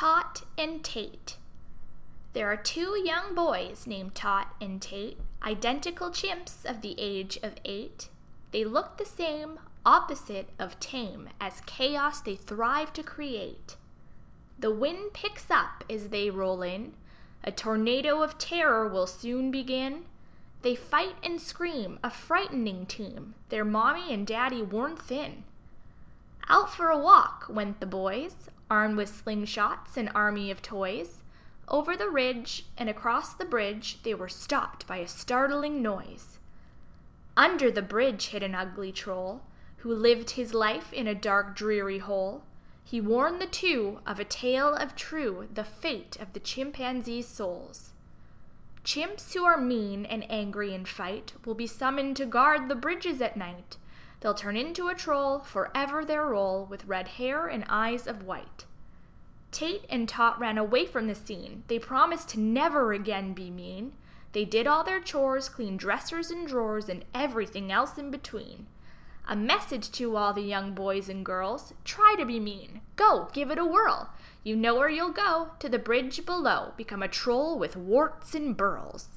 Tot and Tate. There are two young boys named Tot and Tate, identical chimps of the age of eight. They look the same, opposite of tame, as chaos they thrive to create. The wind picks up as they roll in. A tornado of terror will soon begin. They fight and scream, a frightening team, their mommy and daddy worn thin. Out for a walk went the boys, armed with slingshots and army of toys. Over the ridge and across the bridge, they were stopped by a startling noise. Under the bridge hid an ugly troll, who lived his life in a dark, dreary hole. He warned the two of a tale of true, the fate of the chimpanzee's souls. Chimps who are mean and angry in fight will be summoned to guard the bridges at night. They'll turn into a troll, forever their role, with red hair and eyes of white. Tate and Tot ran away from the scene. They promised to never again be mean. They did all their chores, cleaned dressers and drawers, and everything else in between. A message to all the young boys and girls try to be mean. Go, give it a whirl. You know where you'll go to the bridge below. Become a troll with warts and burls.